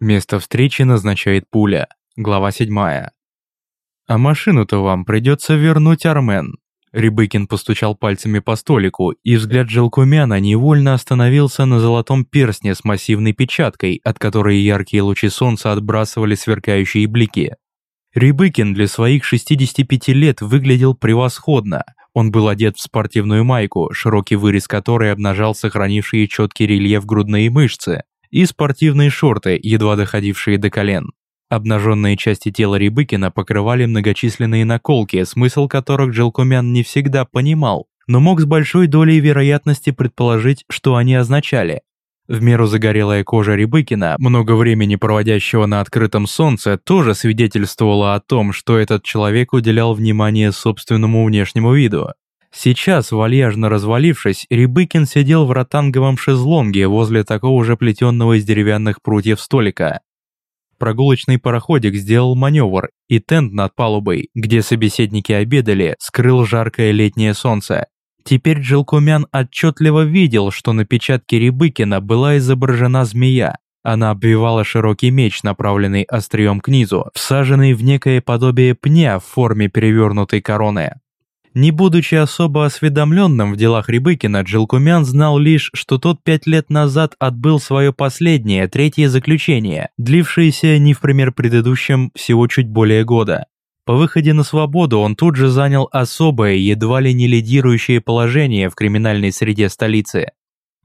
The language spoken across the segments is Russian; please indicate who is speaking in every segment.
Speaker 1: Место встречи назначает пуля. Глава 7. «А машину-то вам придется вернуть, Армен». Рябыкин постучал пальцами по столику, и взгляд Желкумяна невольно остановился на золотом перстне с массивной печаткой, от которой яркие лучи солнца отбрасывали сверкающие блики. Рябыкин для своих 65 лет выглядел превосходно. Он был одет в спортивную майку, широкий вырез которой обнажал сохранившие четкий рельеф грудные мышцы, и спортивные шорты, едва доходившие до колен. Обнаженные части тела Рябыкина покрывали многочисленные наколки, смысл которых Желкумян не всегда понимал, но мог с большой долей вероятности предположить, что они означали. В меру загорелая кожа Рябыкина, много времени проводящего на открытом солнце, тоже свидетельствовала о том, что этот человек уделял внимание собственному внешнему виду. Сейчас, вальяжно развалившись, Рябыкин сидел в ротанговом шезлонге возле такого же плетенного из деревянных прутьев столика. Прогулочный пароходик сделал маневр, и тент над палубой, где собеседники обедали, скрыл жаркое летнее солнце. Теперь Джилкумян отчетливо видел, что на печатке Рябыкина была изображена змея. Она обвивала широкий меч, направленный острием к низу, всаженный в некое подобие пня в форме перевернутой короны. Не будучи особо осведомленным в делах Рябыкина, Джилкумян знал лишь, что тот пять лет назад отбыл свое последнее, третье заключение, длившееся не в пример предыдущим всего чуть более года. По выходе на свободу он тут же занял особое, едва ли не лидирующее положение в криминальной среде столицы.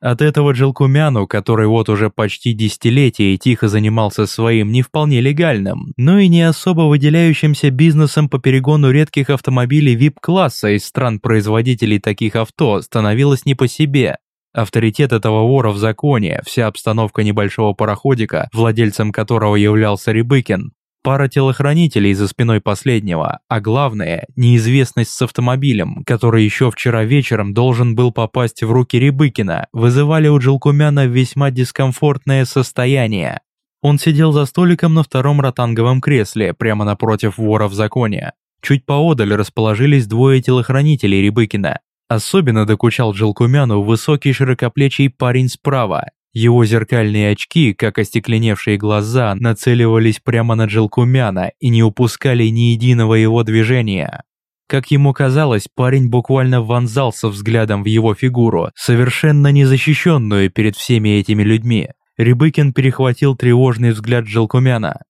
Speaker 1: От этого Джилкумяну, который вот уже почти десятилетие тихо занимался своим не вполне легальным, но и не особо выделяющимся бизнесом по перегону редких автомобилей VIP-класса из стран-производителей таких авто, становилось не по себе. Авторитет этого вора в законе, вся обстановка небольшого пароходика, владельцем которого являлся Рябыкин, пара телохранителей за спиной последнего, а главное – неизвестность с автомобилем, который еще вчера вечером должен был попасть в руки Рябыкина, вызывали у Джилкумяна весьма дискомфортное состояние. Он сидел за столиком на втором ротанговом кресле, прямо напротив вора в законе. Чуть поодаль расположились двое телохранителей Рябыкина. Особенно докучал Джилкумяну высокий широкоплечий парень справа, его зеркальные очки, как остекленевшие глаза, нацеливались прямо на Джилкумяна и не упускали ни единого его движения. Как ему казалось, парень буквально вонзался взглядом в его фигуру, совершенно незащищенную перед всеми этими людьми. Рябыкин перехватил тревожный взгляд Джилкумяна.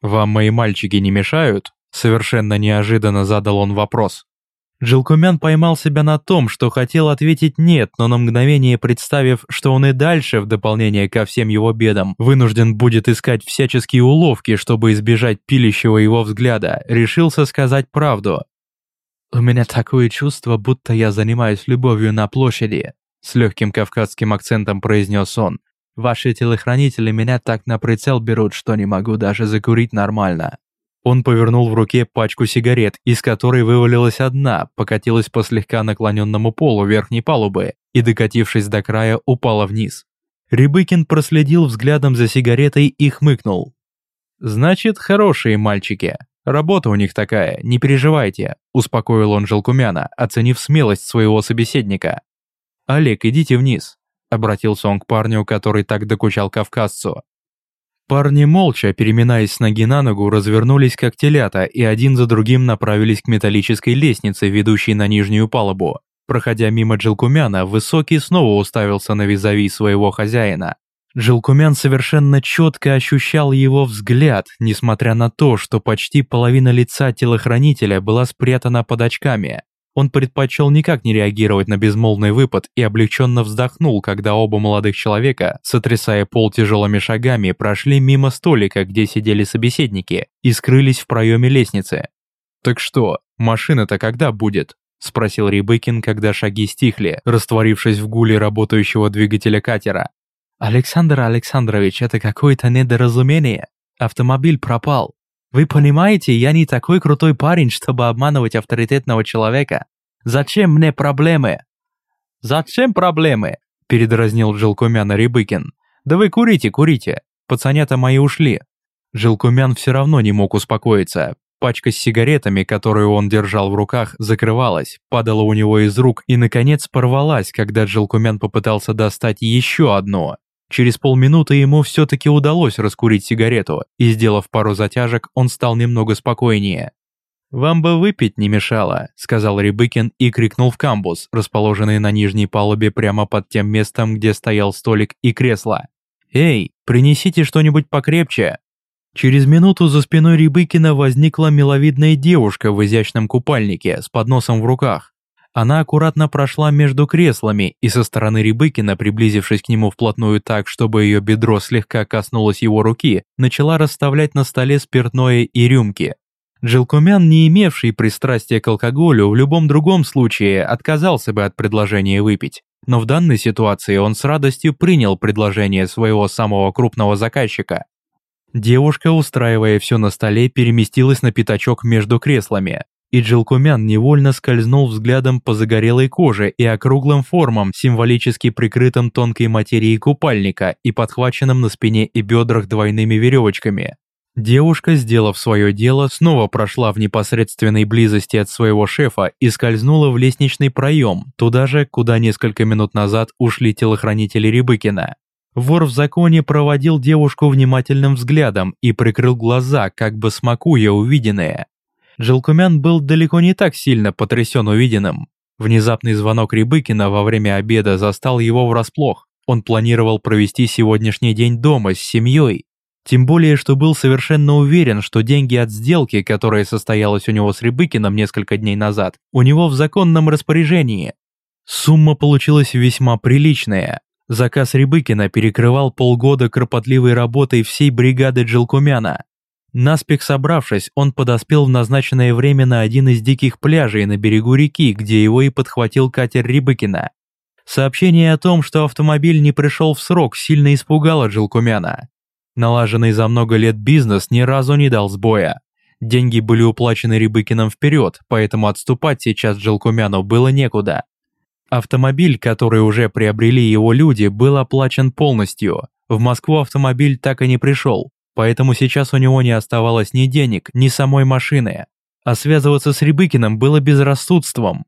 Speaker 1: «Вам мои мальчики не мешают?» Совершенно неожиданно задал он вопрос. Джилкумян поймал себя на том, что хотел ответить «нет», но на мгновение представив, что он и дальше, в дополнение ко всем его бедам, вынужден будет искать всяческие уловки, чтобы избежать пилящего его взгляда, решился сказать правду. «У меня такое чувство, будто я занимаюсь любовью на площади», с легким кавказским акцентом произнес он. «Ваши телохранители меня так на прицел берут, что не могу даже закурить нормально». Он повернул в руке пачку сигарет, из которой вывалилась одна, покатилась по слегка наклоненному полу верхней палубы и, докатившись до края, упала вниз. Рябыкин проследил взглядом за сигаретой и хмыкнул. «Значит, хорошие мальчики. Работа у них такая, не переживайте», успокоил он Желкумяна, оценив смелость своего собеседника. «Олег, идите вниз», обратился он к парню, который так докучал кавказцу. Парни молча, переминаясь с ноги на ногу, развернулись как телята и один за другим направились к металлической лестнице, ведущей на нижнюю палубу. Проходя мимо Джилкумяна, Высокий снова уставился на визави своего хозяина. Джилкумян совершенно четко ощущал его взгляд, несмотря на то, что почти половина лица телохранителя была спрятана под очками. Он предпочел никак не реагировать на безмолвный выпад и облегченно вздохнул, когда оба молодых человека, сотрясая пол тяжелыми шагами, прошли мимо столика, где сидели собеседники, и скрылись в проеме лестницы. «Так что, машина-то когда будет?» – спросил Рябыкин, когда шаги стихли, растворившись в гуле работающего двигателя катера. «Александр Александрович, это какое-то недоразумение. Автомобиль пропал. Вы понимаете, я не такой крутой парень, чтобы обманывать авторитетного человека. Зачем мне проблемы? Зачем проблемы? Передразнил Джилкумяна Рябыкин. Да вы курите, курите. Пацанята мои ушли. Джилкумян все равно не мог успокоиться. Пачка с сигаретами, которую он держал в руках, закрывалась, падала у него из рук и, наконец, порвалась, когда Джилкумян попытался достать еще одну. Через полминуты ему все-таки удалось раскурить сигарету, и, сделав пару затяжек, он стал немного спокойнее. «Вам бы выпить не мешало», — сказал Рябыкин и крикнул в камбус, расположенный на нижней палубе прямо под тем местом, где стоял столик и кресло. «Эй, принесите что-нибудь покрепче!» Через минуту за спиной Рябыкина возникла миловидная девушка в изящном купальнике с подносом в руках. Она аккуратно прошла между креслами и со стороны Рябыкина, приблизившись к нему вплотную так, чтобы ее бедро слегка коснулось его руки, начала расставлять на столе спиртное и рюмки. Джилкумян, не имевший пристрастия к алкоголю, в любом другом случае отказался бы от предложения выпить. Но в данной ситуации он с радостью принял предложение своего самого крупного заказчика. Девушка, устраивая все на столе, переместилась на пятачок между креслами, и Джилкумян невольно скользнул взглядом по загорелой коже и округлым формам, символически прикрытым тонкой материей купальника и подхваченным на спине и бедрах двойными веревочками. Девушка, сделав свое дело, снова прошла в непосредственной близости от своего шефа и скользнула в лестничный проем, туда же, куда несколько минут назад ушли телохранители Рябыкина. Вор в законе проводил девушку внимательным взглядом и прикрыл глаза, как бы смакуя увиденное. Желкумян был далеко не так сильно потрясен увиденным. Внезапный звонок Рябыкина во время обеда застал его врасплох. Он планировал провести сегодняшний день дома с семьей, тем более, что был совершенно уверен, что деньги от сделки, которая состоялась у него с Рябыкиным несколько дней назад, у него в законном распоряжении. Сумма получилась весьма приличная. Заказ Рябыкина перекрывал полгода кропотливой работой всей бригады Джилкумяна. Наспех собравшись, он подоспел в назначенное время на один из диких пляжей на берегу реки, где его и подхватил катер Рябыкина. Сообщение о том, что автомобиль не пришел в срок, сильно испугало Джилкумяна. Налаженный за много лет бизнес ни разу не дал сбоя. Деньги были уплачены Рябыкиным вперед, поэтому отступать сейчас Джилкумяну было некуда. Автомобиль, который уже приобрели его люди, был оплачен полностью. В Москву автомобиль так и не пришел, поэтому сейчас у него не оставалось ни денег, ни самой машины. А связываться с Рябыкиным было безрассудством.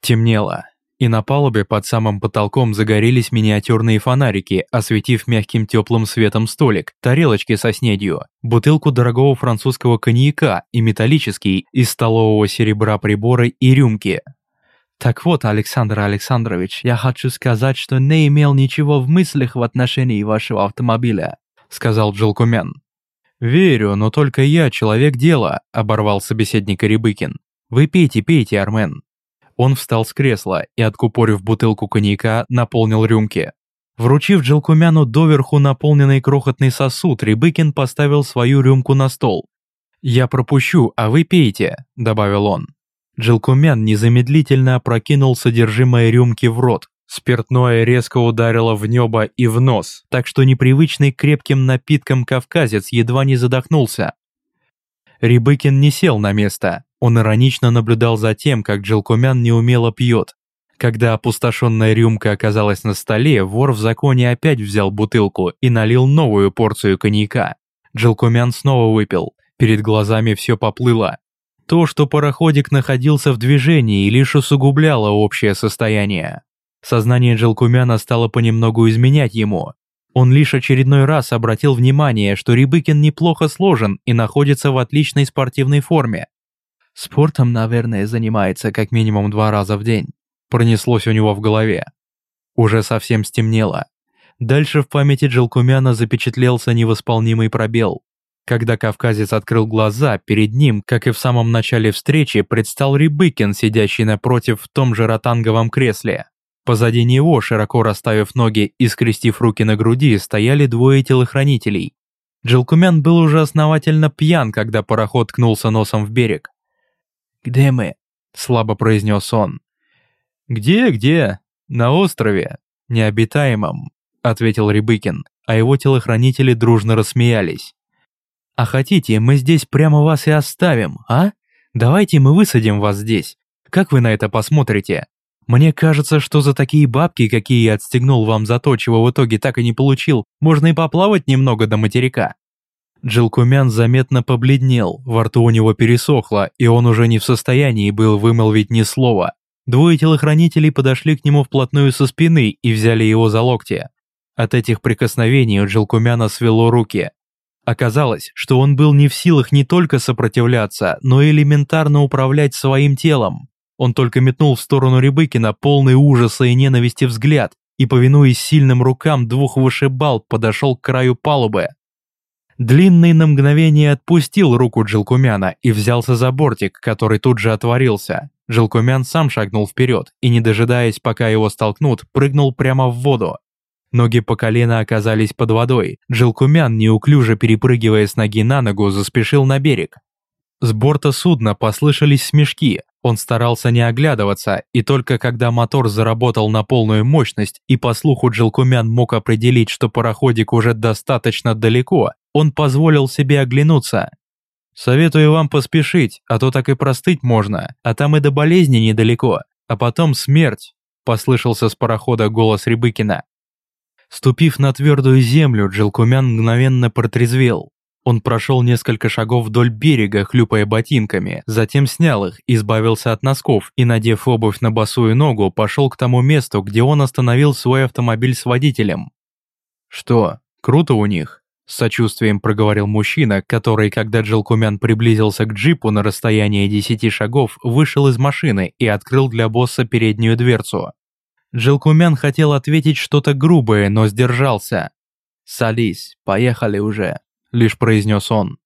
Speaker 1: Темнело и на палубе под самым потолком загорелись миниатюрные фонарики, осветив мягким теплым светом столик, тарелочки со снедью, бутылку дорогого французского коньяка и металлический из столового серебра приборы и рюмки. «Так вот, Александр Александрович, я хочу сказать, что не имел ничего в мыслях в отношении вашего автомобиля», сказал Джилкумян. «Верю, но только я человек дела», оборвал собеседника Рябыкин. «Вы пейте, пейте, Армен, он встал с кресла и, откупорив бутылку коньяка, наполнил рюмки. Вручив Джилкумяну доверху наполненный крохотный сосуд, Рябыкин поставил свою рюмку на стол. «Я пропущу, а вы пейте», — добавил он. Джилкумян незамедлительно опрокинул содержимое рюмки в рот. Спиртное резко ударило в небо и в нос, так что непривычный крепким напитком кавказец едва не задохнулся. Рябыкин не сел на место, он иронично наблюдал за тем, как Джилкумян неумело пьет. Когда опустошенная рюмка оказалась на столе, вор в законе опять взял бутылку и налил новую порцию коньяка. Джилкумян снова выпил, перед глазами все поплыло. То, что пароходик находился в движении, лишь усугубляло общее состояние. Сознание Джилкумяна стало понемногу изменять ему. Он лишь очередной раз обратил внимание, что Рябыкин неплохо сложен и находится в отличной спортивной форме. Спортом, наверное, занимается как минимум два раза в день. Пронеслось у него в голове. Уже совсем стемнело. Дальше в памяти Джилкумяна запечатлелся невосполнимый пробел. Когда кавказец открыл глаза, перед ним, как и в самом начале встречи, предстал Рябыкин, сидящий напротив в том же ротанговом кресле. Позади него, широко расставив ноги и скрестив руки на груди, стояли двое телохранителей. Джилкумян был уже основательно пьян, когда пароход ткнулся носом в берег. «Где мы?» – слабо произнес он. «Где, где? На острове, необитаемом», – ответил Рябыкин, а его телохранители дружно рассмеялись. «А хотите, мы здесь прямо вас и оставим, а? Давайте мы высадим вас здесь. Как вы на это посмотрите? Мне кажется, что за такие бабки, какие я отстегнул вам за то, чего в итоге так и не получил, можно и поплавать немного до материка». Джилкумян заметно побледнел, во рту у него пересохло, и он уже не в состоянии был вымолвить ни слова. Двое телохранителей подошли к нему вплотную со спины и взяли его за локти. От этих прикосновений у Джилкумяна свело руки. Оказалось, что он был не в силах не только сопротивляться, но и элементарно управлять своим телом. Он только метнул в сторону Рябыкина полный ужаса и ненависти взгляд и, повинуясь сильным рукам двух вышибал, подошел к краю палубы. Длинный на мгновение отпустил руку Джилкумяна и взялся за бортик, который тут же отворился. Джилкумян сам шагнул вперед и, не дожидаясь, пока его столкнут, прыгнул прямо в воду. Ноги по колено оказались под водой. Джилкумян, неуклюже перепрыгивая с ноги на ногу, заспешил на берег. С борта судна послышались смешки. Он старался не оглядываться, и только когда мотор заработал на полную мощность и по слуху Джилкумян мог определить, что пароходик уже достаточно далеко, он позволил себе оглянуться. «Советую вам поспешить, а то так и простыть можно, а там и до болезни недалеко, а потом смерть», послышался с парохода голос Рябыкина. Ступив на твердую землю, Джилкумян мгновенно протрезвел. Он прошел несколько шагов вдоль берега, хлюпая ботинками, затем снял их, избавился от носков и, надев обувь на босую ногу, пошел к тому месту, где он остановил свой автомобиль с водителем. «Что, круто у них?» С сочувствием проговорил мужчина, который, когда Джилкумян приблизился к джипу на расстояние десяти шагов, вышел из машины и открыл для босса переднюю дверцу. Джилкумян хотел ответить что-то грубое, но сдержался. «Садись, поехали уже», — лишь произнес он.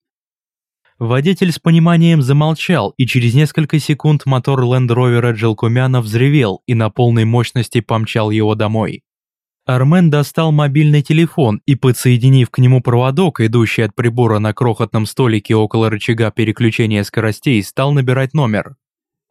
Speaker 1: Водитель с пониманием замолчал, и через несколько секунд мотор лендровера Джилкумяна взревел и на полной мощности помчал его домой. Армен достал мобильный телефон и, подсоединив к нему проводок, идущий от прибора на крохотном столике около рычага переключения скоростей, стал набирать номер.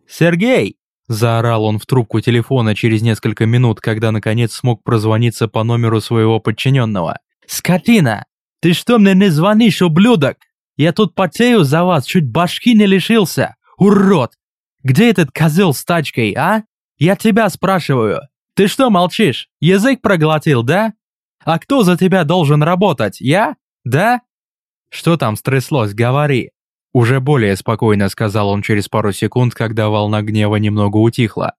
Speaker 1: «Сергей!» – заорал он в трубку телефона через несколько минут, когда наконец смог прозвониться по номеру своего подчиненного. «Скотина! Ты что мне не звонишь, ублюдок? Я тут потею за вас, чуть башки не лишился! Урод! Где этот козел с тачкой, а? Я тебя спрашиваю!» Ты что молчишь? Язык проглотил, да? А кто за тебя должен работать? Я? Да? Что там стряслось, говори. Уже более спокойно сказал он через пару секунд, когда волна гнева немного утихла.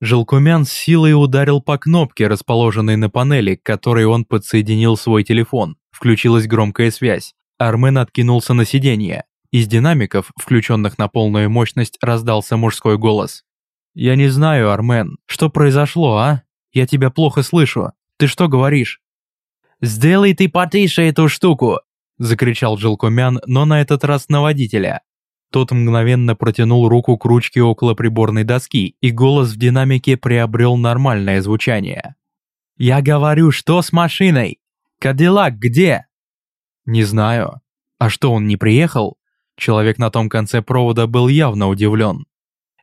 Speaker 1: Желкумян с силой ударил по кнопке, расположенной на панели, к которой он подсоединил свой телефон. Включилась громкая связь. Армен откинулся на сиденье. Из динамиков, включенных на полную мощность, раздался мужской голос. «Я не знаю, Армен, что произошло, а? Я тебя плохо слышу. Ты что говоришь?» «Сделай ты потише эту штуку!» – закричал Джилкумян, но на этот раз на водителя. Тот мгновенно протянул руку к ручке около приборной доски, и голос в динамике приобрел нормальное звучание. «Я говорю, что с машиной? Кадиллак где?» «Не знаю. А что, он не приехал?» Человек на том конце провода был явно удивлен.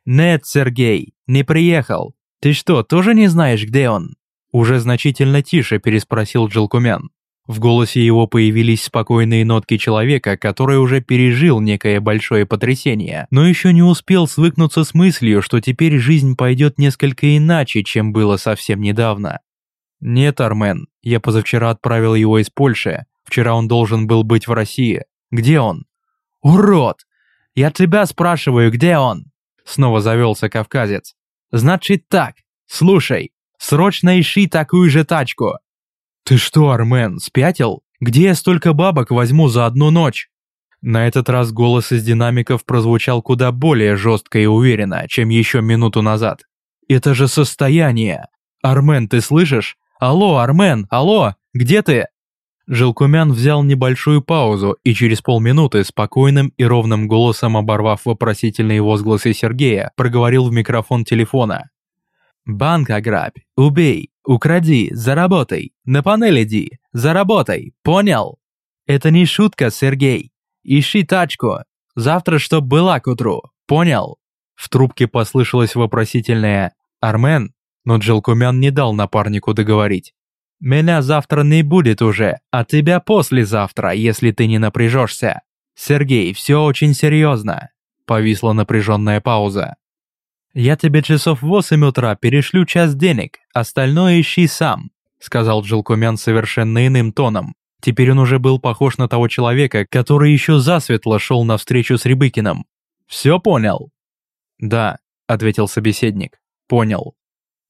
Speaker 1: «Нет, Сергей, не приехал. Ты что, тоже не знаешь, где он?» Уже значительно тише переспросил Джилкумян. В голосе его появились спокойные нотки человека, который уже пережил некое большое потрясение, но еще не успел свыкнуться с мыслью, что теперь жизнь пойдет несколько иначе, чем было совсем недавно. «Нет, Армен, я позавчера отправил его из Польши. Вчера он должен был быть в России. Где он?» «Урод! Я тебя спрашиваю, где он?» Снова завелся кавказец. «Значит так, слушай, срочно ищи такую же тачку». «Ты что, Армен, спятил? Где я столько бабок возьму за одну ночь?» На этот раз голос из динамиков прозвучал куда более жестко и уверенно, чем еще минуту назад. «Это же состояние! Армен, ты слышишь? Алло, Армен, алло, где ты?» Желкумян взял небольшую паузу и через полминуты спокойным и ровным голосом оборвав вопросительные возгласы Сергея, проговорил в микрофон телефона. «Банк ограбь, убей, укради, заработай, на панель иди, заработай, понял? Это не шутка, Сергей. Ищи тачку, завтра чтоб была к утру, понял?» В трубке послышалось вопросительное «Армен», но Джилкумян не дал напарнику договорить. Меня завтра не будет уже, а тебя послезавтра, если ты не напряжешься. Сергей, все очень серьезно. Повисла напряженная пауза. Я тебе часов в восемь утра перешлю час денег, остальное ищи сам, сказал Джилкумян совершенно иным тоном. Теперь он уже был похож на того человека, который еще засветло шел навстречу с Рябыкиным. «Все понял?» «Да», — ответил собеседник. «Понял».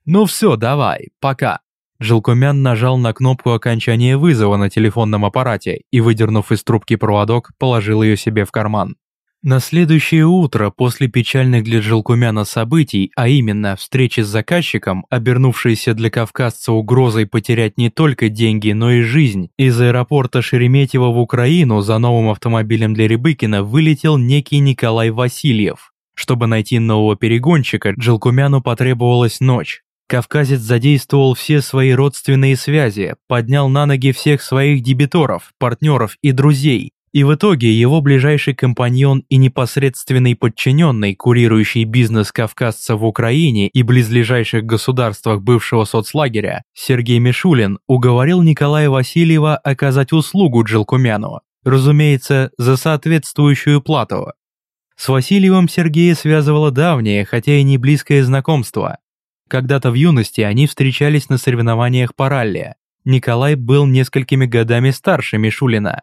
Speaker 1: «Ну все, давай, пока». Желкумян нажал на кнопку окончания вызова на телефонном аппарате и, выдернув из трубки проводок, положил ее себе в карман. На следующее утро, после печальных для Желкумяна событий, а именно встречи с заказчиком, обернувшейся для кавказца угрозой потерять не только деньги, но и жизнь, из аэропорта Шереметьево в Украину за новым автомобилем для Рябыкина вылетел некий Николай Васильев. Чтобы найти нового перегонщика, Желкумяну потребовалась ночь. Кавказец задействовал все свои родственные связи, поднял на ноги всех своих дебиторов, партнеров и друзей, и в итоге его ближайший компаньон и непосредственный подчиненный, курирующий бизнес кавказца в Украине и близлежащих государствах бывшего соцлагеря, Сергей Мишулин, уговорил Николая Васильева оказать услугу Джилкумяну, разумеется, за соответствующую плату. С Васильевым Сергея связывало давнее, хотя и не близкое знакомство. Когда-то в юности они встречались на соревнованиях по ралли. Николай был несколькими годами старше Мишулина,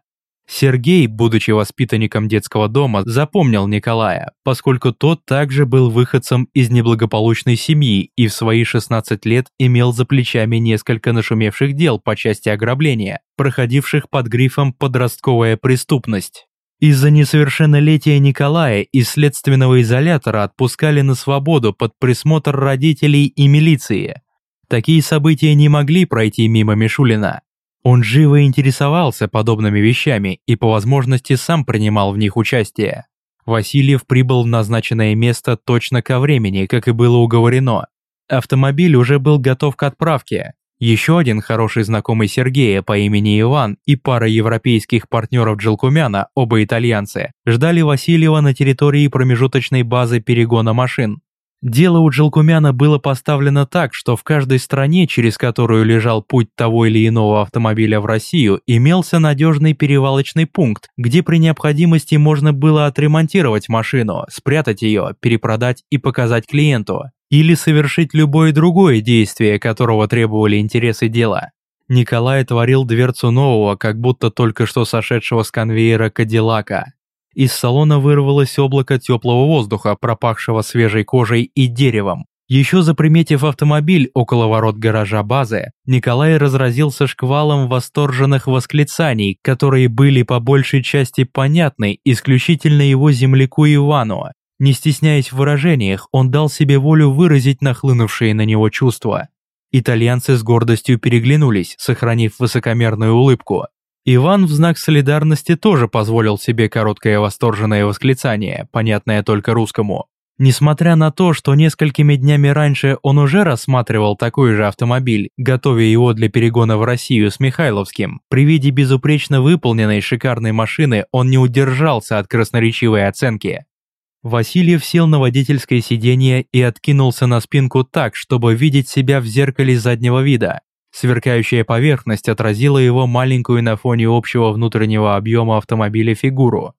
Speaker 1: Сергей, будучи воспитанником детского дома, запомнил Николая, поскольку тот также был выходцем из неблагополучной семьи и в свои 16 лет имел за плечами несколько нашумевших дел по части ограбления, проходивших под грифом «подростковая преступность». Из-за несовершеннолетия Николая из следственного изолятора отпускали на свободу под присмотр родителей и милиции. Такие события не могли пройти мимо Мишулина. Он живо интересовался подобными вещами и по возможности сам принимал в них участие. Васильев прибыл в назначенное место точно ко времени, как и было уговорено. Автомобиль уже был готов к отправке. Еще один хороший знакомый Сергея по имени Иван и пара европейских партнеров Джилкумяна, оба итальянцы, ждали Васильева на территории промежуточной базы перегона машин. Дело у Джилкумяна было поставлено так, что в каждой стране, через которую лежал путь того или иного автомобиля в Россию, имелся надежный перевалочный пункт, где при необходимости можно было отремонтировать машину, спрятать ее, перепродать и показать клиенту, или совершить любое другое действие, которого требовали интересы дела. Николай творил дверцу нового, как будто только что сошедшего с конвейера Кадиллака. Из салона вырвалось облако теплого воздуха, пропахшего свежей кожей и деревом. Еще заприметив автомобиль около ворот гаража базы, Николай разразился шквалом восторженных восклицаний, которые были по большей части понятны исключительно его земляку Ивану. Не стесняясь в выражениях, он дал себе волю выразить нахлынувшие на него чувства. Итальянцы с гордостью переглянулись, сохранив высокомерную улыбку. Иван в знак солидарности тоже позволил себе короткое восторженное восклицание, понятное только русскому. Несмотря на то, что несколькими днями раньше он уже рассматривал такой же автомобиль, готовя его для перегона в Россию с Михайловским, при виде безупречно выполненной шикарной машины он не удержался от красноречивой оценки. Васильев сел на водительское сиденье и откинулся на спинку так, чтобы видеть себя в зеркале заднего вида. Сверкающая поверхность отразила его маленькую на фоне общего внутреннего объема автомобиля фигуру.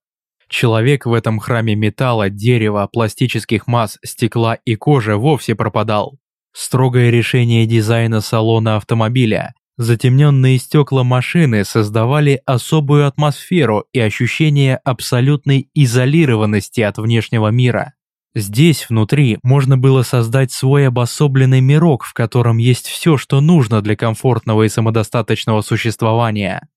Speaker 1: Человек в этом храме металла, дерева, пластических масс, стекла и кожи вовсе пропадал. Строгое решение дизайна салона автомобиля, затемненные стекла машины создавали особую атмосферу и ощущение абсолютной изолированности от внешнего мира. Здесь, внутри, можно было создать свой обособленный мирок, в котором есть все, что нужно для комфортного и самодостаточного существования.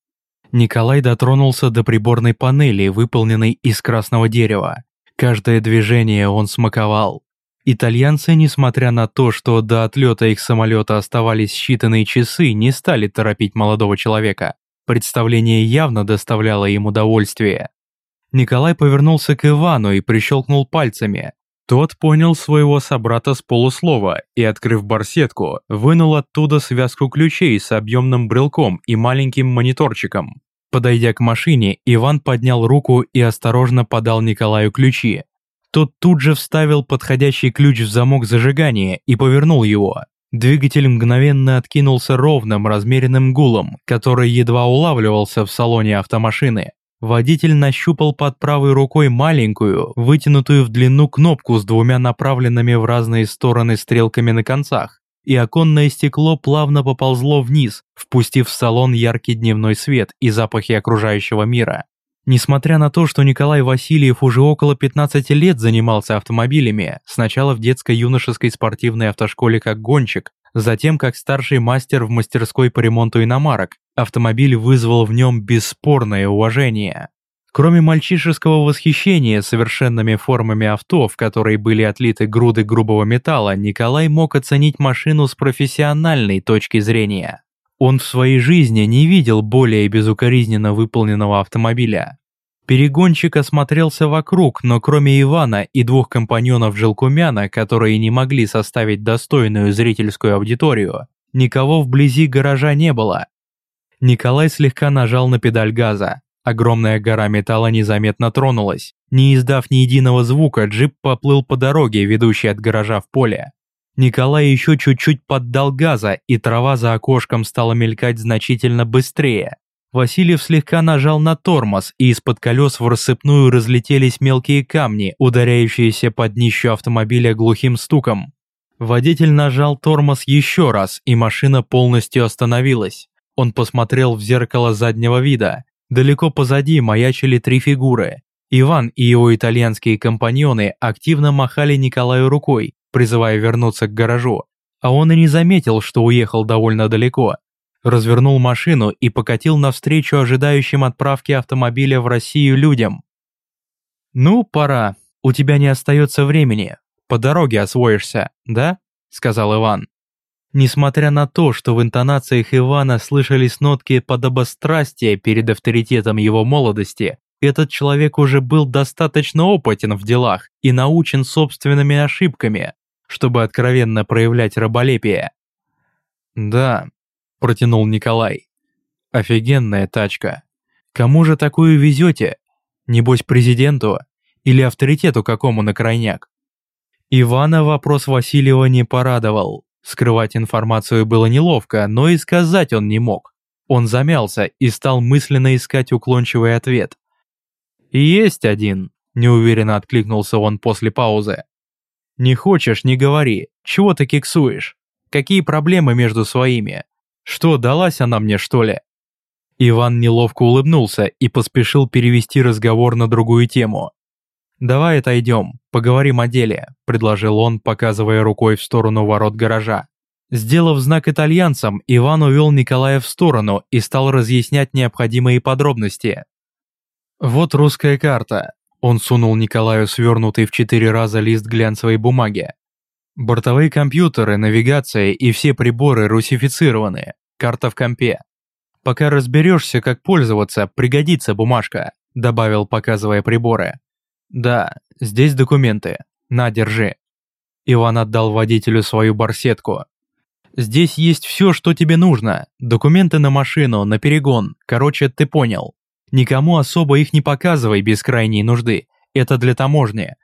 Speaker 1: Николай дотронулся до приборной панели, выполненной из красного дерева. Каждое движение он смаковал. Итальянцы, несмотря на то, что до отлета их самолета оставались считанные часы, не стали торопить молодого человека. Представление явно доставляло им удовольствие. Николай повернулся к Ивану и прищелкнул пальцами. Тот понял своего собрата с полуслова и, открыв барсетку, вынул оттуда связку ключей с объемным брелком и маленьким мониторчиком. Подойдя к машине, Иван поднял руку и осторожно подал Николаю ключи. Тот тут же вставил подходящий ключ в замок зажигания и повернул его. Двигатель мгновенно откинулся ровным, размеренным гулом, который едва улавливался в салоне автомашины. Водитель нащупал под правой рукой маленькую, вытянутую в длину кнопку с двумя направленными в разные стороны стрелками на концах, и оконное стекло плавно поползло вниз, впустив в салон яркий дневной свет и запахи окружающего мира. Несмотря на то, что Николай Васильев уже около 15 лет занимался автомобилями, сначала в детско-юношеской спортивной автошколе как гонщик, Затем, как старший мастер в мастерской по ремонту иномарок, автомобиль вызвал в нем бесспорное уважение. Кроме мальчишеского восхищения совершенными формами авто, в которые были отлиты груды грубого металла, Николай мог оценить машину с профессиональной точки зрения. Он в своей жизни не видел более безукоризненно выполненного автомобиля. Перегонщик осмотрелся вокруг, но кроме Ивана и двух компаньонов Желкумяна, которые не могли составить достойную зрительскую аудиторию, никого вблизи гаража не было. Николай слегка нажал на педаль газа. Огромная гора металла незаметно тронулась. Не издав ни единого звука, джип поплыл по дороге, ведущей от гаража в поле. Николай еще чуть-чуть поддал газа, и трава за окошком стала мелькать значительно быстрее. Васильев слегка нажал на тормоз, и из-под колес в рассыпную разлетелись мелкие камни, ударяющиеся под днищу автомобиля глухим стуком. Водитель нажал тормоз еще раз, и машина полностью остановилась. Он посмотрел в зеркало заднего вида. Далеко позади маячили три фигуры. Иван и его итальянские компаньоны активно махали Николаю рукой, призывая вернуться к гаражу, а он и не заметил, что уехал довольно далеко. Развернул машину и покатил навстречу ожидающим отправки автомобиля в Россию людям. «Ну, пора, у тебя не остается времени, по дороге освоишься, да?» – сказал Иван. Несмотря на то, что в интонациях Ивана слышались нотки подобострастия перед авторитетом его молодости, этот человек уже был достаточно опытен в делах и научен собственными ошибками, чтобы откровенно проявлять раболепие. «Да», – протянул Николай, – «офигенная тачка. Кому же такую везете? Небось президенту или авторитету какому на крайняк?» Ивана вопрос Васильева не порадовал. Скрывать информацию было неловко, но и сказать он не мог. Он замялся и стал мысленно искать уклончивый ответ. «Есть один», – неуверенно откликнулся он после паузы. «Не хочешь, не говори. Чего ты киксуешь? Какие проблемы между своими? Что, далась она мне, что ли?» Иван неловко улыбнулся и поспешил перевести разговор на другую тему. «Давай отойдем, поговорим о деле», – предложил он, показывая рукой в сторону ворот гаража. Сделав знак итальянцам, Иван увел Николая в сторону и стал разъяснять необходимые подробности. «Вот русская карта», – он сунул Николаю свернутый в четыре раза лист глянцевой бумаги. «Бортовые компьютеры, навигация и все приборы русифицированы, карта в компе. Пока разберешься, как пользоваться, пригодится бумажка», – добавил, показывая приборы. «Да, здесь документы. На, держи». Иван отдал водителю свою барсетку. «Здесь есть все, что тебе нужно. Документы на машину, на перегон. Короче, ты понял. Никому особо их не показывай без крайней нужды. Это для таможни.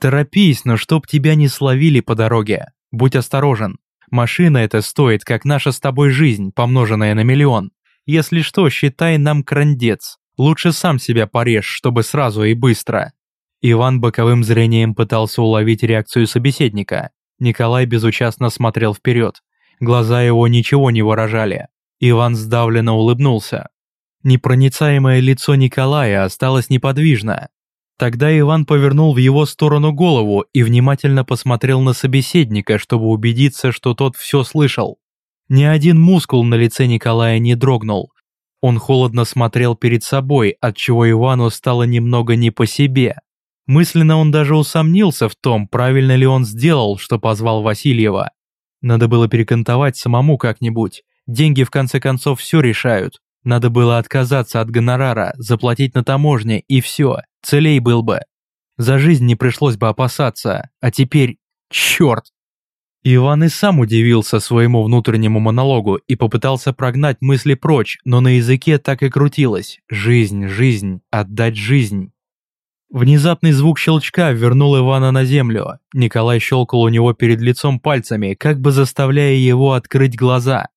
Speaker 1: Торопись, но чтоб тебя не словили по дороге. Будь осторожен. Машина эта стоит, как наша с тобой жизнь, помноженная на миллион. Если что, считай нам крандец. Лучше сам себя порежь, чтобы сразу и быстро. Иван боковым зрением пытался уловить реакцию собеседника. Николай безучастно смотрел вперед. Глаза его ничего не выражали. Иван сдавленно улыбнулся. Непроницаемое лицо Николая осталось неподвижно. Тогда Иван повернул в его сторону голову и внимательно посмотрел на собеседника, чтобы убедиться, что тот все слышал. Ни один мускул на лице Николая не дрогнул. Он холодно смотрел перед собой, отчего Ивану стало немного не по себе. Мысленно он даже усомнился в том, правильно ли он сделал, что позвал Васильева. Надо было перекантовать самому как-нибудь. Деньги в конце концов все решают. Надо было отказаться от гонорара, заплатить на таможне и все, целей был бы. За жизнь не пришлось бы опасаться, а теперь... Черт! Иван и сам удивился своему внутреннему монологу и попытался прогнать мысли прочь, но на языке так и крутилось «Жизнь, жизнь, отдать жизнь». Внезапный звук щелчка вернул Ивана на землю. Николай щелкал у него перед лицом пальцами, как бы заставляя его открыть глаза.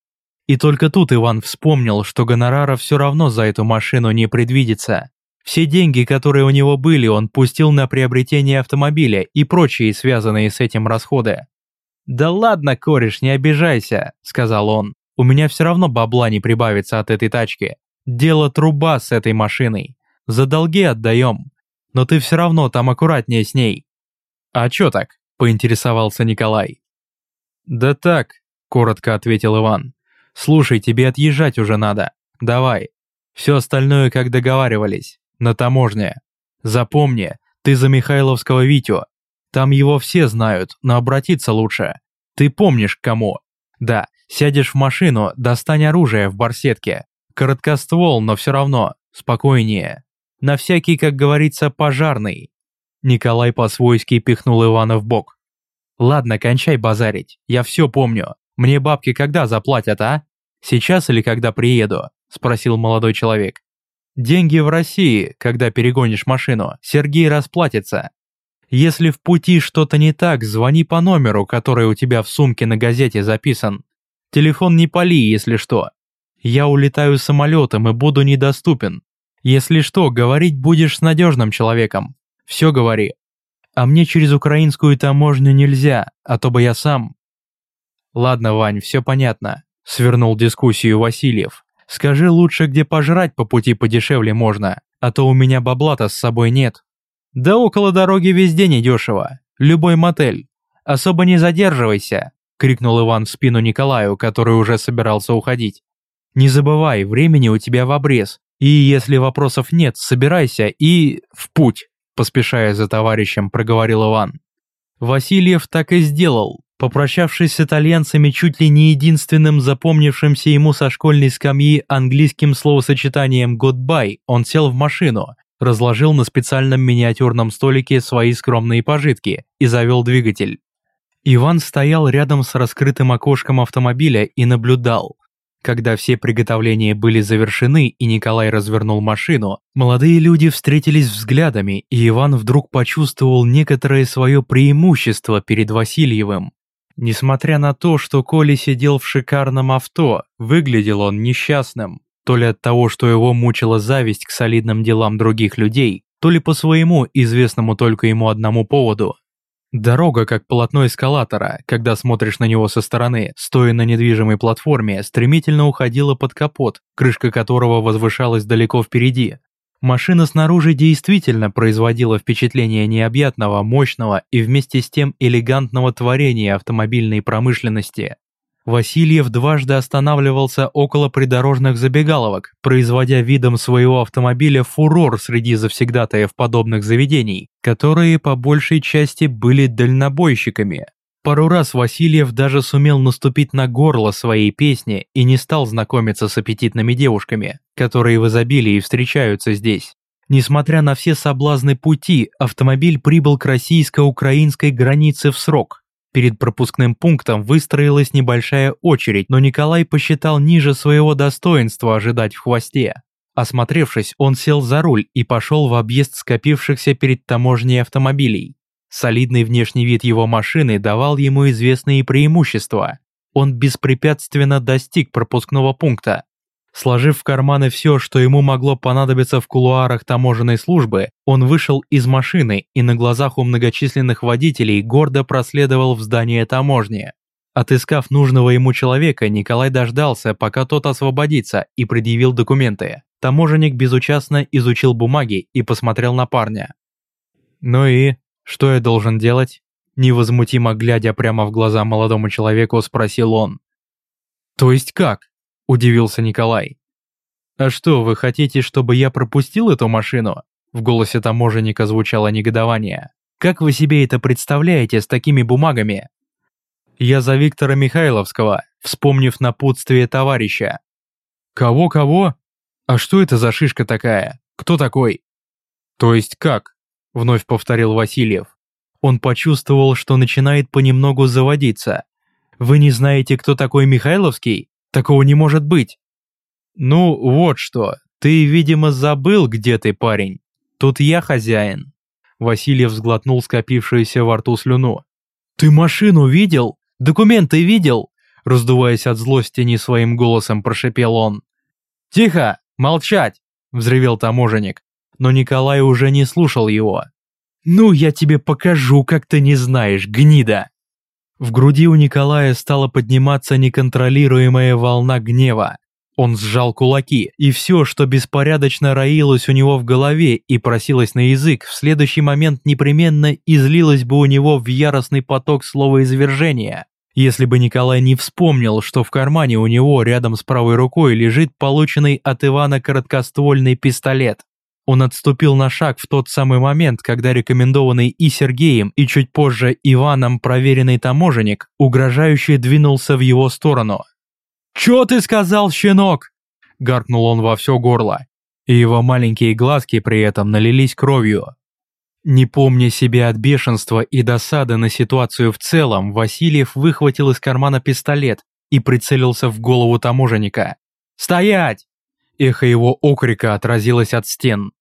Speaker 1: И только тут Иван вспомнил, что гонорара все равно за эту машину не предвидится. Все деньги, которые у него были, он пустил на приобретение автомобиля и прочие связанные с этим расходы. «Да ладно, кореш, не обижайся», — сказал он. «У меня все равно бабла не прибавится от этой тачки. Дело труба с этой машиной. За долги отдаем но ты все равно там аккуратнее с ней». «А чё так?» – поинтересовался Николай. «Да так, коротко ответил Иван. «Слушай, тебе отъезжать уже надо. Давай. Все остальное, как договаривались. На таможне. Запомни, ты за Михайловского Витю. Там его все знают, но обратиться лучше. Ты помнишь, к кому. Да, сядешь в машину, достань оружие в барсетке. Короткоствол, но все равно, спокойнее. На всякий, как говорится, пожарный. Николай по-свойски пихнул Ивана в бок. «Ладно, кончай базарить, я все помню. Мне бабки когда заплатят, а? Сейчас или когда приеду?» – спросил молодой человек. «Деньги в России, когда перегонишь машину, Сергей расплатится. Если в пути что-то не так, звони по номеру, который у тебя в сумке на газете записан. Телефон не пали, если что. Я улетаю самолетом и буду недоступен. Если что, говорить будешь с надежным человеком. Все говори. А мне через украинскую таможню нельзя, а то бы я сам. Ладно, Вань, все понятно. Свернул дискуссию Васильев. Скажи лучше, где пожрать по пути подешевле можно, а то у меня бабла-то с собой нет. Да около дороги везде недешево. Любой мотель. Особо не задерживайся, крикнул Иван в спину Николаю, который уже собирался уходить. Не забывай, времени у тебя в обрез. И если вопросов нет, собирайся и в путь, поспешая за товарищем, проговорил Иван. Васильев так и сделал, Попрощавшись с итальянцами чуть ли не единственным запомнившимся ему со школьной скамьи английским словосочетанием «goodbye», он сел в машину, разложил на специальном миниатюрном столике свои скромные пожитки и завел двигатель. Иван стоял рядом с раскрытым окошком автомобиля и наблюдал. Когда все приготовления были завершены и Николай развернул машину, молодые люди встретились взглядами, и Иван вдруг почувствовал некоторое свое преимущество перед Васильевым. Несмотря на то, что Коля сидел в шикарном авто, выглядел он несчастным. То ли от того, что его мучила зависть к солидным делам других людей, то ли по своему, известному только ему одному поводу. Дорога, как полотно эскалатора, когда смотришь на него со стороны, стоя на недвижимой платформе, стремительно уходила под капот, крышка которого возвышалась далеко впереди, Машина снаружи действительно производила впечатление необъятного, мощного и вместе с тем элегантного творения автомобильной промышленности. Васильев дважды останавливался около придорожных забегаловок, производя видом своего автомобиля фурор среди завсегдатаев подобных заведений, которые по большей части были дальнобойщиками, Пару раз Васильев даже сумел наступить на горло своей песни и не стал знакомиться с аппетитными девушками, которые в изобилии встречаются здесь. Несмотря на все соблазны пути, автомобиль прибыл к российско-украинской границе в срок. Перед пропускным пунктом выстроилась небольшая очередь, но Николай посчитал ниже своего достоинства ожидать в хвосте. Осмотревшись, он сел за руль и пошел в объезд скопившихся перед таможней автомобилей. Солидный внешний вид его машины давал ему известные преимущества. Он беспрепятственно достиг пропускного пункта. Сложив в карманы все, что ему могло понадобиться в кулуарах таможенной службы, он вышел из машины и на глазах у многочисленных водителей гордо проследовал в здание таможни. Отыскав нужного ему человека, Николай дождался, пока тот освободится, и предъявил документы. Таможенник безучастно изучил бумаги и посмотрел на парня. «Ну и?» «Что я должен делать?» Невозмутимо глядя прямо в глаза молодому человеку, спросил он. «То есть как?» – удивился Николай. «А что, вы хотите, чтобы я пропустил эту машину?» В голосе таможенника звучало негодование. «Как вы себе это представляете с такими бумагами?» «Я за Виктора Михайловского», вспомнив напутствие товарища. «Кого-кого? А что это за шишка такая? Кто такой?» «То есть как?» Вновь повторил Васильев. Он почувствовал, что начинает понемногу заводиться. Вы не знаете, кто такой Михайловский? Такого не может быть. Ну, вот что. Ты, видимо, забыл, где ты, парень. Тут я хозяин. Васильев сглотнул скопившуюся во рту слюну. Ты машину видел? Документы видел? Раздуваясь от злости не своим голосом, прошепел он. «Тихо! Молчать!» – взревел таможенник но Николай уже не слушал его. «Ну, я тебе покажу, как ты не знаешь, гнида!» В груди у Николая стала подниматься неконтролируемая волна гнева. Он сжал кулаки, и все, что беспорядочно роилось у него в голове и просилось на язык, в следующий момент непременно излилось бы у него в яростный поток слова извержения. Если бы Николай не вспомнил, что в кармане у него рядом с правой рукой лежит полученный от Ивана короткоствольный пистолет. Он отступил на шаг в тот самый момент, когда рекомендованный и Сергеем, и чуть позже Иваном проверенный таможенник угрожающе двинулся в его сторону. «Чё ты сказал, щенок?» – гаркнул он во все горло, и его маленькие глазки при этом налились кровью. Не помня себя от бешенства и досады на ситуацию в целом, Васильев выхватил из кармана пистолет и прицелился в голову таможенника. «Стоять!» Эхо его окрика отразилось от стен.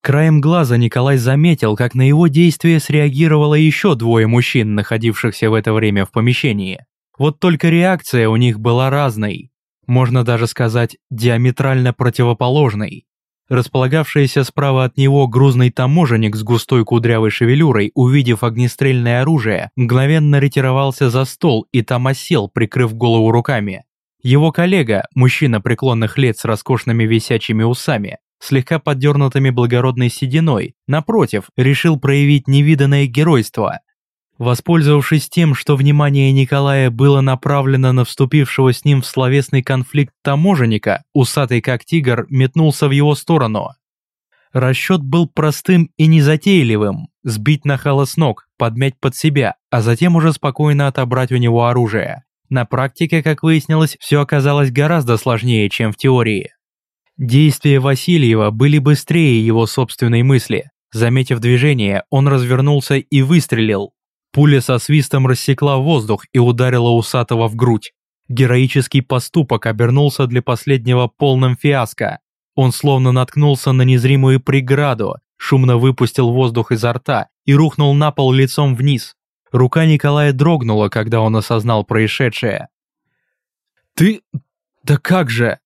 Speaker 1: Краем глаза Николай заметил, как на его действие среагировало еще двое мужчин, находившихся в это время в помещении. Вот только реакция у них была разной. Можно даже сказать, диаметрально противоположной. Располагавшийся справа от него грузный таможенник с густой кудрявой шевелюрой, увидев огнестрельное оружие, мгновенно ретировался за стол и там осел, прикрыв голову руками. Его коллега, мужчина преклонных лет с роскошными висячими усами, слегка поддернутыми благородной сединой, напротив, решил проявить невиданное геройство. Воспользовавшись тем, что внимание Николая было направлено на вступившего с ним в словесный конфликт таможенника, усатый как тигр метнулся в его сторону. Расчет был простым и незатейливым – сбить нахала с ног, подмять под себя, а затем уже спокойно отобрать у него оружие. На практике, как выяснилось, все оказалось гораздо сложнее, чем в теории. Действия Васильева были быстрее его собственной мысли. Заметив движение, он развернулся и выстрелил, Пуля со свистом рассекла воздух и ударила усатого в грудь. Героический поступок обернулся для последнего полным фиаско. Он словно наткнулся на незримую преграду, шумно выпустил воздух изо рта и рухнул на пол лицом вниз. Рука Николая дрогнула, когда он осознал происшедшее. «Ты... да как же?»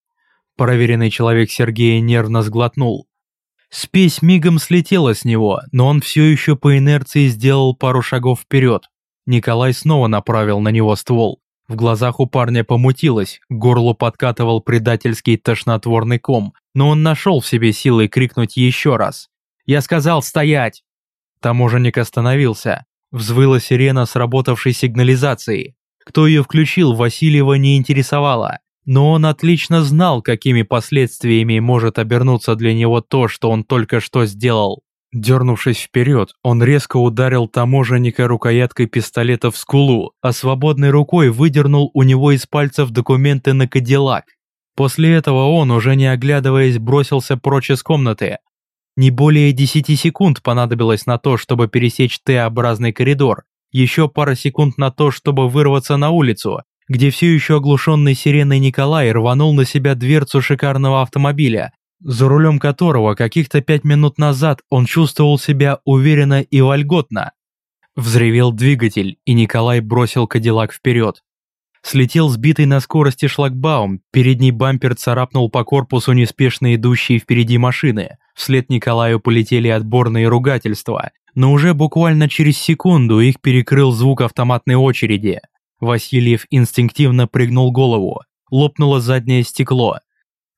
Speaker 1: Проверенный человек Сергея нервно сглотнул. Спесь мигом слетела с него, но он все еще по инерции сделал пару шагов вперед. Николай снова направил на него ствол. В глазах у парня помутилось, к горлу подкатывал предательский тошнотворный ком, но он нашел в себе силы крикнуть еще раз. «Я сказал стоять!» Таможенник остановился. Взвыла сирена сработавшей сигнализации. Кто ее включил, Васильева не интересовало. Но он отлично знал, какими последствиями может обернуться для него то, что он только что сделал. Дернувшись вперед, он резко ударил таможенника рукояткой пистолета в скулу, а свободной рукой выдернул у него из пальцев документы на Кадиллак. После этого он, уже не оглядываясь, бросился прочь из комнаты. Не более 10 секунд понадобилось на то, чтобы пересечь Т-образный коридор, еще пара секунд на то, чтобы вырваться на улицу, где все еще оглушенный сиреной Николай рванул на себя дверцу шикарного автомобиля, за рулем которого каких-то пять минут назад он чувствовал себя уверенно и вольготно. Взревел двигатель, и Николай бросил Кадиллак вперед. Слетел сбитый на скорости шлагбаум, передний бампер царапнул по корпусу неспешно идущие впереди машины. Вслед Николаю полетели отборные ругательства, но уже буквально через секунду их перекрыл звук автоматной очереди. Васильев инстинктивно пригнул голову. Лопнуло заднее стекло.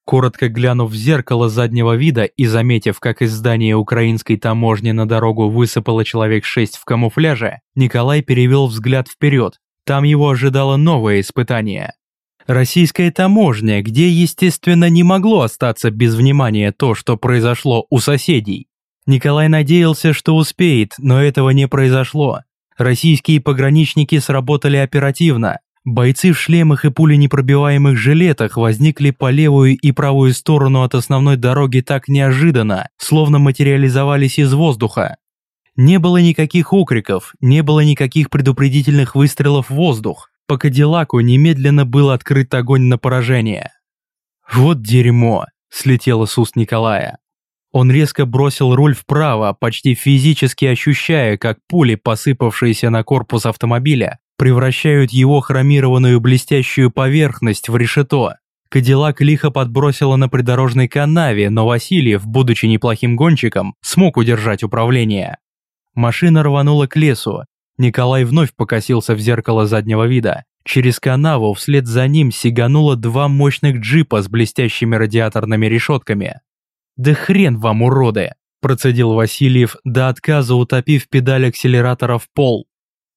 Speaker 1: Коротко глянув в зеркало заднего вида и заметив, как из здания украинской таможни на дорогу высыпало человек шесть в камуфляже, Николай перевел взгляд вперед. Там его ожидало новое испытание. Российская таможня, где, естественно, не могло остаться без внимания то, что произошло у соседей. Николай надеялся, что успеет, но этого не произошло. Российские пограничники сработали оперативно. Бойцы в шлемах и пуленепробиваемых жилетах возникли по левую и правую сторону от основной дороги так неожиданно, словно материализовались из воздуха. Не было никаких окриков, не было никаких предупредительных выстрелов в воздух. По Кадиллаку немедленно был открыт огонь на поражение. «Вот дерьмо!» – слетело с уст Николая. Он резко бросил руль вправо, почти физически ощущая, как пули, посыпавшиеся на корпус автомобиля, превращают его хромированную блестящую поверхность в решето. Кадиллак лихо подбросило на придорожной канаве, но Васильев, будучи неплохим гонщиком, смог удержать управление. Машина рванула к лесу. Николай вновь покосился в зеркало заднего вида. Через канаву вслед за ним сигануло два мощных джипа с блестящими радиаторными решетками. «Да хрен вам, уроды!» – процедил Васильев, до отказа утопив педаль акселератора в пол.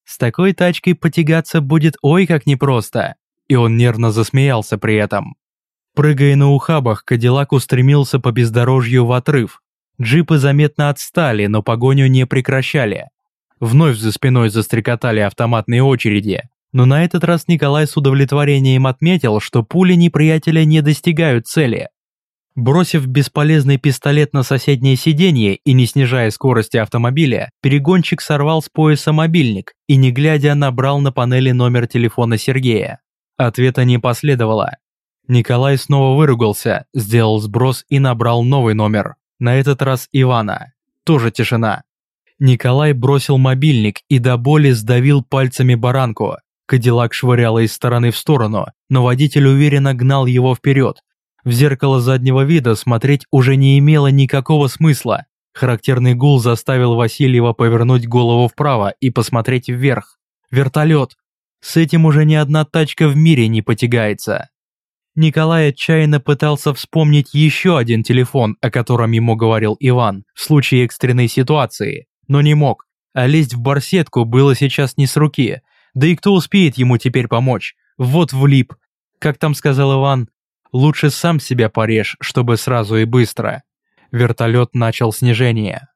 Speaker 1: С такой тачкой потягаться будет ой как непросто. И он нервно засмеялся при этом. Прыгая на ухабах, Кадиллак устремился по бездорожью в отрыв. Джипы заметно отстали, но погоню не прекращали. Вновь за спиной застрекотали автоматные очереди, но на этот раз Николай с удовлетворением отметил, что пули неприятеля не достигают цели. Бросив бесполезный пистолет на соседнее сиденье и не снижая скорости автомобиля, перегонщик сорвал с пояса мобильник и, не глядя, набрал на панели номер телефона Сергея. Ответа не последовало. Николай снова выругался, сделал сброс и набрал новый номер. На этот раз Ивана. Тоже тишина. Николай бросил мобильник и до боли сдавил пальцами баранку. Кадиллак швыряло из стороны в сторону, но водитель уверенно гнал его вперед. В зеркало заднего вида смотреть уже не имело никакого смысла. Характерный гул заставил Васильева повернуть голову вправо и посмотреть вверх. Вертолет. С этим уже ни одна тачка в мире не потягается. Николай отчаянно пытался вспомнить еще один телефон, о котором ему говорил Иван, в случае экстренной ситуации, но не мог. А лезть в барсетку было сейчас не с руки. Да и кто успеет ему теперь помочь? Вот влип. Как там сказал Иван, лучше сам себя порежь, чтобы сразу и быстро. Вертолет начал снижение.